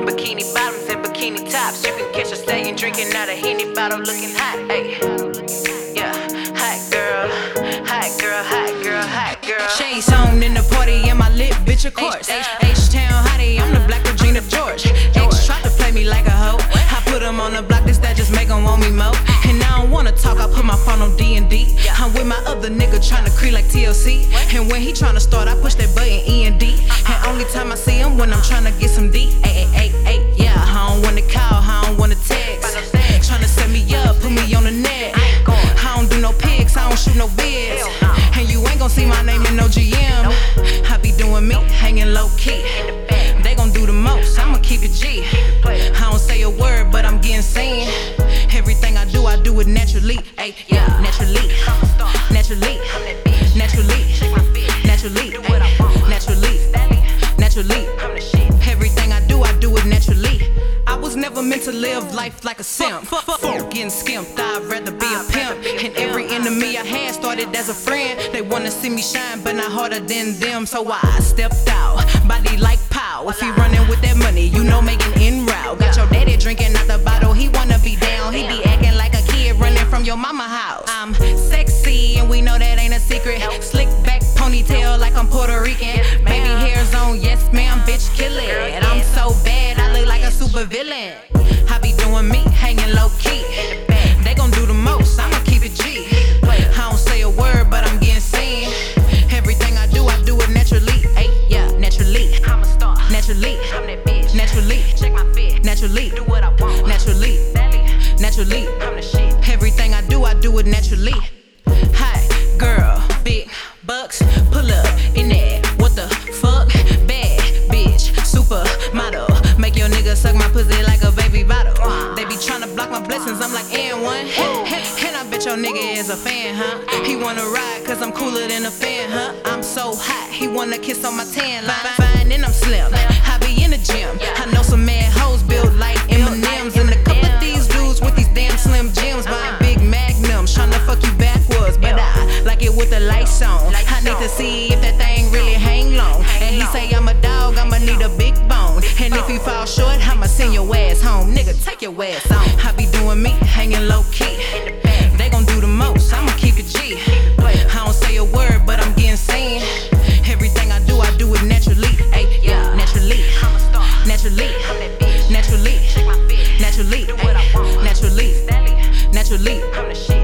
Bikini bottoms and bikini tops. You can catch a stallion drinking out a henny bottle, looking hot. Hey, yeah, hot girl, hot girl, hot girl, hot girl. Shades on in the party, and my lit bitch, of course. H-Town hottie, him want me more. And I don't wanna talk, I put my phone on DND. I'm with my other nigga tryna creep like TLC. And when he tryna start, I push that button E and D. And only time I see him when I'm tryna get some D. Ay, ay, ay, ay, yeah. I don't wanna call, I don't wanna text. Tryna set me up, put me on the net. I don't do no pics, I don't shoot no bids. And you ain't gon' see my name in no GM. I be doing me, hanging low key. Do, it naturally. Ay, yeah, naturally. Naturally. Naturally. Naturally. Naturally. Naturally. Everything I do, I do it naturally. I was never meant to live life like a simp. Fuck, getting skimped. I'd rather be a pimp. And every enemy I had started as a friend. They wanna see me shine, but not harder than them. So I stepped out. Body like pow. If he running with that money, you know making a villain. I be doing me, hanging low key. They gon' do the most, I'ma keep it G. I don't say a word, but I'm getting seen. Everything I do, I do it naturally. Ay, yeah, naturally. I'm a star. Naturally. I'm that bitch. Naturally. Check my fit. Naturally. Do what I want. Naturally. Naturally. I'm the shit. Everything I do, I do it naturally. Hi, nigga suck my pussy like a baby bottle. They be tryna block my blessings, I'm like, and one. And I bet your nigga is a fan, huh? He wanna ride, cause I'm cooler than a fan, huh? I'm so hot, he wanna kiss on my tan line. Fine, and I'm slim. I be in the gym. I know some mad hoes built like M&M's. And a couple of these dudes with these damn slim Jims buying big magnums, tryna fuck you backwards. But I like it with the lights on. I need to see if that thing really hang long. And he say I'm a dog, I'ma you fall short, I'ma send your ass home. Nigga, take your ass on. I be doing me, hanging low key. They gon' do the most, I'ma keep it G. I don't say a word, but I'm getting seen. Everything I do, I do it naturally. Ay, yeah, naturally. I'm a star. Naturally. I'm that bitch. Naturally. Check my fit. Naturally. Do what I want. Naturally. Naturally. I'm the shit.